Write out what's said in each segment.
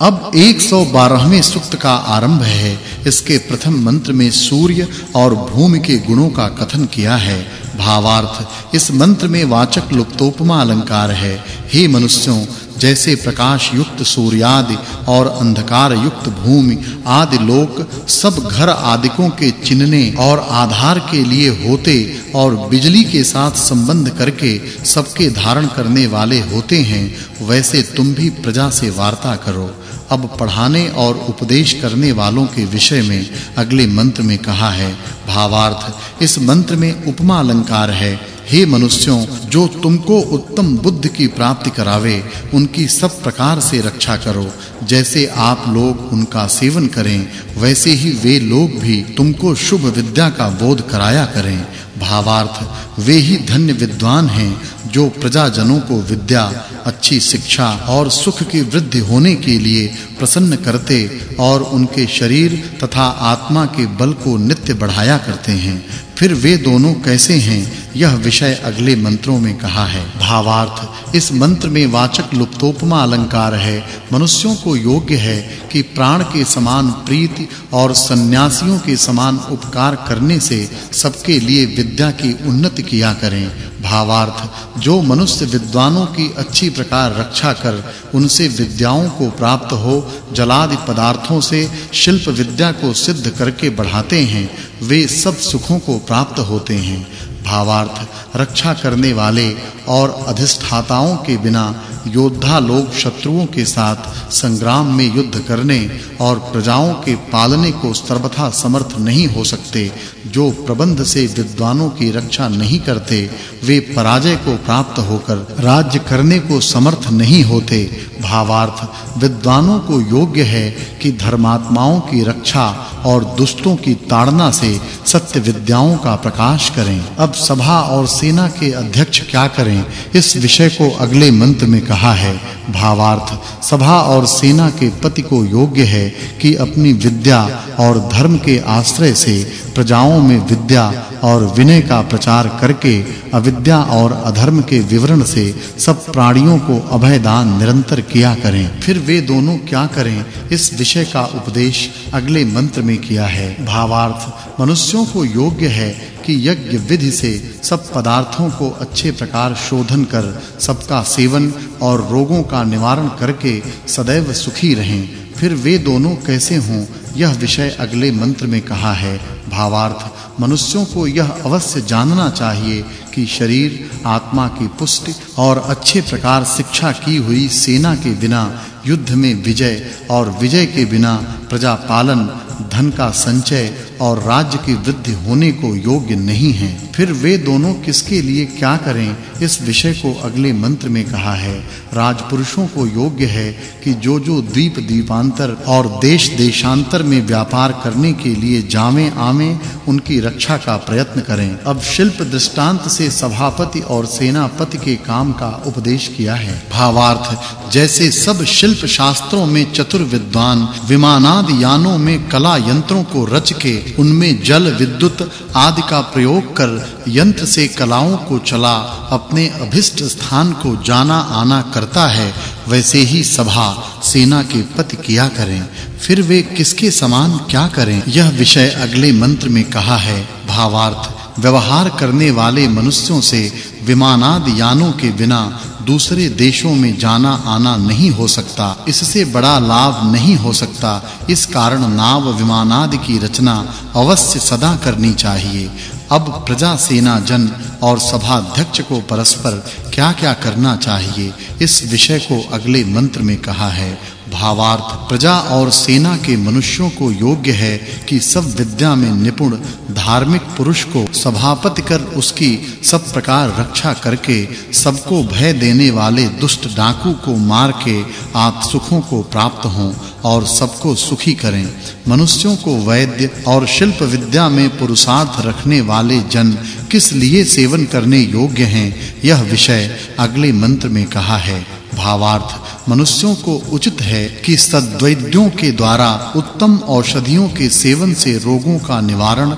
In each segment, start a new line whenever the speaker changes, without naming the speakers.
अब 112वें सूक्त का आरंभ है। इसके प्रथम मंत्र में सूर्य और भूमि के गुणों का कथन किया है। भावार्थ, इस मंत्र में वाचक् लुप्तोपमा अलंकार है। हे मनुष्यों, जैसे प्रकाश युक्त सूर्यादि और अंधकार युक्त भूमि आदि लोक सब घर आदिकों के चिन्हने और आधार के लिए होते और बिजली के साथ संबंध करके सबके धारण करने वाले होते हैं, वैसे तुम भी प्रजा से वार्ता करो। अब पढ़ाने और उपदेश करने वालों के विषय में अगले मंत्र में कहा है, भावार्थ, इस मंत्र में उपमा अलंकार है। हे मनुष्यों, जो तुमको उत्तम बुद्धि की प्राप्ति करावे, उनकी सब प्रकार से रक्षा करो। जैसे आप लोग उनका सेवन करें, वैसे ही वे लोग भी तुमको शुभ विद्या का बोध कराया करें। भावार्थ। वे ही धन्य विद्वान हैं जो प्रजाजनों को विद्या, अच्छी शिक्षा और सुख की वृद्धि होने के लिए प्रसन्न करते और उनके शरीर तथा आत्मा के बल को नित्य बढ़ाया करते हैं। फिर वे दोनों कैसे हैं? यह विषय अगले मंत्रों में कहा है। भावार्थ, इस मंत्र में वाचक् लुप्तोपमा अलंकार है। मनुष्यों को योग्य है कि प्राण के समान प्रीति और सन्यासियों के समान उपकार करने से सबके लिए विद्या की उन्नति किया करें। भावार्थ, जो मनुष्य विद्वानों की अच्छी प्रकार रक्षा कर उनसे विद्याओं को प्राप्त हो, जलादि पदार्थों से शिल्प विद्या को सिद्ध करके बढ़ाते हैं, वे सब सुखों को प्राप्त होते हैं। भावार्थ रक्षा करने वाले और अधिष्ठाताओं के बिना योद्धा लोग शत्रुओं के साथ संग्राम में युद्ध करने और प्रजाओं के पालने को सर्वथा समर्थ नहीं हो सकते, जो प्रबंध से विद्वानों की रक्षा नहीं करते, वे पराजय को प्राप्त होकर राज्य करने को समर्थ नहीं होते। भावार्थ, विद्वानों को योग्य है कि धर्मात्माओं की रक्षा और दुष्टों की ताड़ना से सत्य विद्याओं का प्रकाश करें। अब सभा और सेना के अध्यक्ष क्या करें? इस विषय को अगले मंत्र में कहा है, भावार्थ, सभा और सेना के पति को योग्य है कि अपनी विद्या और धर्म के आश्रय से प्रजाओं में विद्या और विनय का प्रचार करके अविद्या और अधर्म के विवरण से सब प्राणियों को अभय दान निरंतर किया करें। फिर वे दोनों क्या करें, इस विषय का उपदेश अगले मंत्र में किया है। भावार्थ, मनुष्यों को योग्य है कि यज्ञ विधि से सब पदार्थों को अच्छे प्रकार शोधन कर सबका सेवन और रोगों का निवारण करके सदैव सुखी रहें। फिर वे दोनों कैसे हों, यह विषय अगले मंत्र में कहा है। भावार्थ, मनुष्यों को यह अवश्य जानना चाहिए कि शरीर, आत्मा की पुष्टि और अच्छे प्रकार शिक्षा की हुई सेना के बिना, युद्ध में विजय और विजय के बिना प्रजा पालन धन का संचय और राज्य की वृद्धि होने को योग्य नहीं है। फिर वे दोनों किसके लिए क्या करें? इस विषय को अगले मंत्र में कहा है। राजपुरुषों को योग्य है कि जो जो द्वीप द्वीपांतर और देश देशांतर में व्यापार करने के लिए जावें, आवें, उनकी रक्षा का प्रयत्न करें। अब शिल्प दृष्टांत से सभापति और सेनापति के काम का उपदेश किया है। भावार्थ, जैसे सब शिल्प शास्त्रों में चतुर विद्वान विमानादि यानों में कला यंत्रों को रच के उनमें जल, विद्युत आदि का प्रयोग कर यंत्र से कलाओं को चला, अपने अभिष्ट स्थान को जाना आना करता है, वैसे ही सभा सेना के पति किया करें। फिर वे किसके समान क्या करें? यह विषय अगले मंत्र में कहा है। भावार्थ, व्यवहार करने वाले मनुष्यों से विमानाद यानों के बिना दूसरे देशों में जाना आना नहीं हो सकता। इससे बड़ा लाभ नहीं हो सकता। इस कारण नाव विमानादि की रचना अवश्य सदा करनी चाहिए। अब प्रजा सेना जन और सभा अध्यक्ष को परस्पर क्या-क्या करना चाहिए, इस विषय को अगले मंत्र में कहा है। भावार्थ प्रजा और सेना के मनुष्यों को योग्य है कि सब विद्या में निपुण, धार्मिक पुरुष को सभापति कर उसकी सब प्रकार रक्षा करके, सबको भय देने वाले दुष्ट डाकू को मार के आप सुखों को प्राप्त हों और सबको सुखी करें। मनुष्यों को वैद्य और शिल्प विद्या में पुरुषार्थ रखने वाले जन किस लिए सेवन करने योग्य हैं? यह विषय अगले मंत्र में कहा है। भावार्थ मनुष्यों को उचित है कि सद्वैद्यों के द्वारा उत्तम औषधियों के सेवन से रोगों का निवारण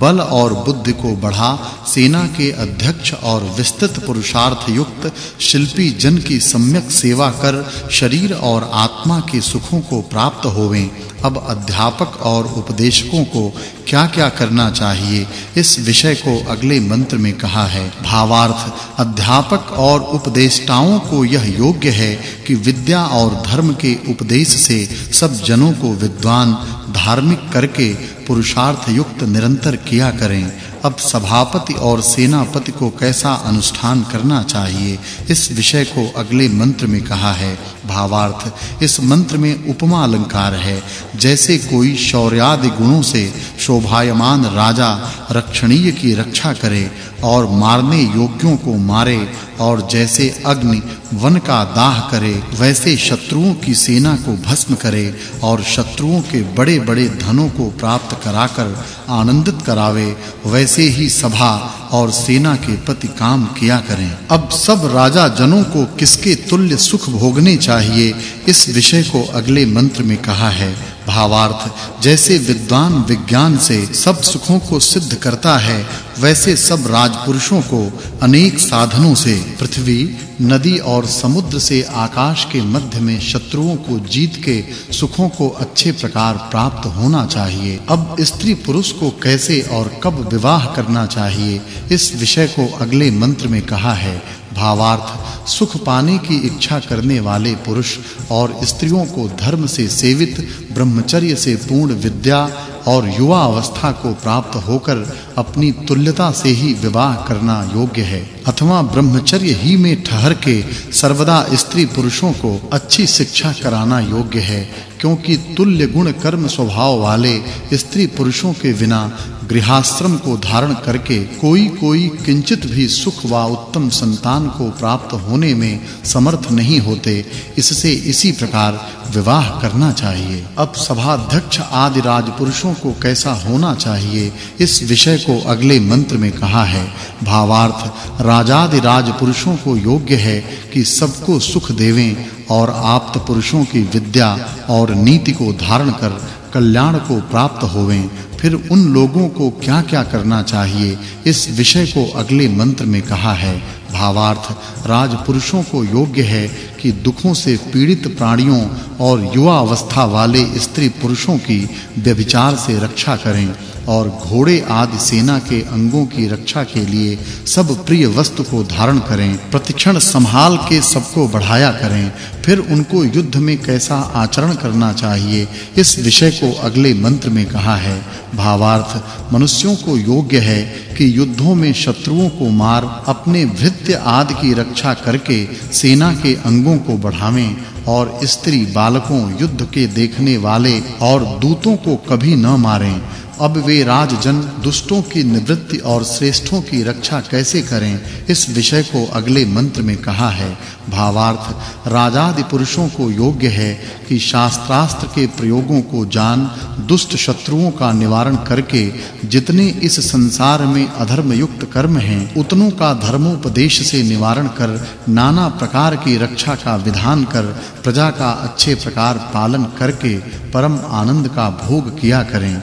बल और बुद्धि को बढ़ा, सेना के अध्यक्ष और विस्तृत पुरुषार्थ युक्त शिल्पी जन की सम्यक सेवा कर, शरीर और आत्मा के सुखों को प्राप्त होवें। अब अध्यापक और उपदेशकों को क्या-क्या करना चाहिए? इस विषय को अगले मंत्र में कहा है। भावार्थ, अध्यापक और उपदेष्टाओं को यह योग्य है कि विद्या और धर्म के उपदेश से सब जनों को विद्वान, धार्मिक करके पुरुषार्थ युक्त निरंतर किया करें। अब सभापति और सेनापति को कैसा अनुष्ठान करना चाहिए? इस विषय को अगले मंत्र में कहा है। भावार्थ, इस मंत्र में उपमा अलंकार है। जैसे कोई शौर्यादि गुणों से शोभायमान राजा रक्षणीय की रक्षा करे और मारने योग्यों को मारे और जैसे अग्नि वन का दाह करे, वैसे शत्रुओं की सेना को भस्म करे और शत्रुओं के बड़े-बड़े धनों को प्राप्त कराकर आनंदित करावे, वैसे ही सभा और सेना के प्रति काम किया करें। अब सब राजा जनों को किसके तुल्य सुख भोगने चाहिए, इस विषय को अगले मंत्र में कहा है। भावार्थ, जैसे विद्वान विज्ञान से सब सुखों को सिद्ध करता है, वैसे सब राजपुरुषों को अनेक साधनों से, पृथ्वी, नदी और समुद्र से आकाश के मध्य में शत्रुओं को जीत के सुखों को अच्छे प्रकार प्राप्त होना चाहिए। अब स्त्री पुरुष को कैसे और कब विवाह करना चाहिए, इस विषय को अगले मंत्र में कहा है। भावार्थ, सुख पाने की इच्छा करने वाले पुरुष और स्त्रियों को धर्म से सेवित, ब्रह्मचर्य से पूर्ण विद्या और युवा अवस्था को प्राप्त होकर अपनी तुल्यता से ही विवाह करना योग्य है। अथवा ब्रह्मचर्य ही में ठहर के सर्वदा स्त्री पुरुषों को अच्छी शिक्षा कराना योग्य है। क्योंकि तुल्य गुण कर्म स्वभाव वाले स्त्री पुरुषों के बिना गृहाश्रम को धारण करके कोई-कोई किंचित भी सुख व उत्तम संतान को प्राप्त होने में समर्थ नहीं होते, इससे इसी प्रकार विवाह करना चाहिए। अब सभाध्यक्ष आदि राजपुरुषों को कैसा होना चाहिए, इस विषय को अगले मंत्र में कहा है। भावार्थ, राजादि राजपुरुषों को योग्य है कि सबको सुख देवें और आप्त पुरुषों की विद्या और नीति को धारण कर कल्याण को प्राप्त होवें, फिर उन लोगों को क्या-क्या करना चाहिए? इस विषय को अगले मंत्र में कहा है। भावार्थ, राजपुरुषों को योग्य है कि दुखों से पीड़ित प्राणियों और युवा अवस्था वाले स्त्री पुरुषों की व्यभिचार से रक्षा करें। और घोड़े आदि सेना के अंगों की रक्षा के लिए सब प्रिय वस्तु को धारण करें, प्रतिक्षण संभाल के सबको बढ़ाया करें, फिर उनको युद्ध में कैसा आचरण करना चाहिए, इस विषय को अगले मंत्र में कहा है। भावार्थ, मनुष्यों को योग्य है कि युद्धों में शत्रुओं को मार, अपने भृत्य आदि की रक्षा करके सेना के अंगों को बढ़ावें, और स्त्री बालकों युद्ध के देखने वाले और दूतों को कभी न मारें। अब वे राजजन दुष्टों की निवृत्ति और श्रेष्ठों की रक्षा कैसे करें? इस विषय को अगले मंत्र में कहा है। भावार्थ, राजादि पुरुषों को योग्य है कि शास्त्रास्त्र के प्रयोगों को जान, दुष्ट शत्रुओं का निवारण करके जितने इस संसार में अधर्म युक्त कर्म हैं, उतनों का धर्मोपदेश से निवारण कर, नाना प्रकार की रक्षा का विधान कर, प्रजा का अच्छे प्रकार पालन करके परम आनंद का भोग किया करें।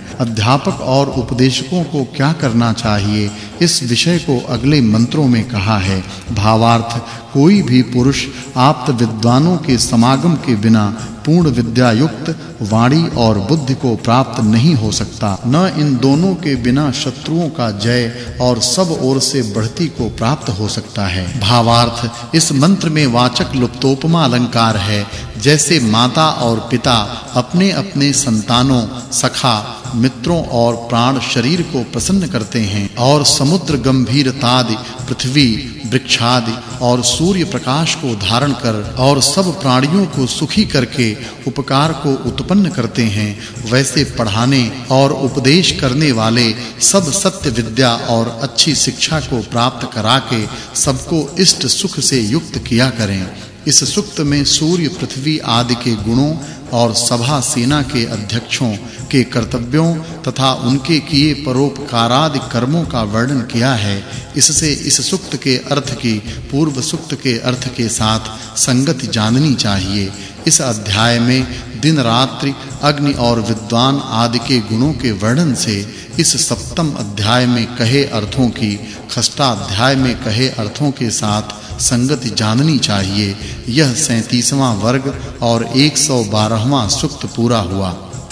अध्यापक और उपदेशकों को क्या करना चाहिए? इस विषय को अगले मंत्रों में कहा है। भावार्थ, कोई भी पुरुष आप्त विद्वानों के समागम के बिना पूर्ण विद्या युक्त वाणी और बुद्धि को प्राप्त नहीं हो सकता। न इन दोनों के बिना शत्रुओं का जय और सब ओर से बढ़ती को प्राप्त हो सकता है। भावार्थ, इस मंत्र में वाचक् लुप्तोपमा अलंकार है। जैसे माता और पिता अपने-अपने संतानों, सखा मित्रों और प्राण शरीर को प्रसन्न करते हैं और समुद्र गंभीरतादि, पृथ्वी, वृक्षादि और सूर्य प्रकाश को धारण कर और सब प्राणियों को सुखी करके उपकार को उत्पन्न करते हैं, वैसे पढ़ाने और उपदेश करने वाले सब सत्य विद्या और अच्छी शिक्षा को प्राप्त करा के सबको इष्ट सुख से युक्त किया करें। इस सुक्त में सूर्य, पृथ्वी आदि के गुणों और सभा सेना के अध्यक्षों के कर्तव्यों तथा उनके किए परोपकारादि कर्मों का वर्णन किया है। इससे इस सुक्त के अर्थ की, पूर्व सुक्त के अर्थ के साथ संगति जाननी चाहिए। इस अध्याय में दिन रात्रि अग्नि और विद्वान आदि के गुणों के वर्णन से इस सप्तम अध्याय में कहे अर्थों की, खष्टाध्याय में कहे अर्थों के साथ संगति जाननी चाहिए। यह 37वां वर्ग और 112वां सूक्त पूरा हुआ।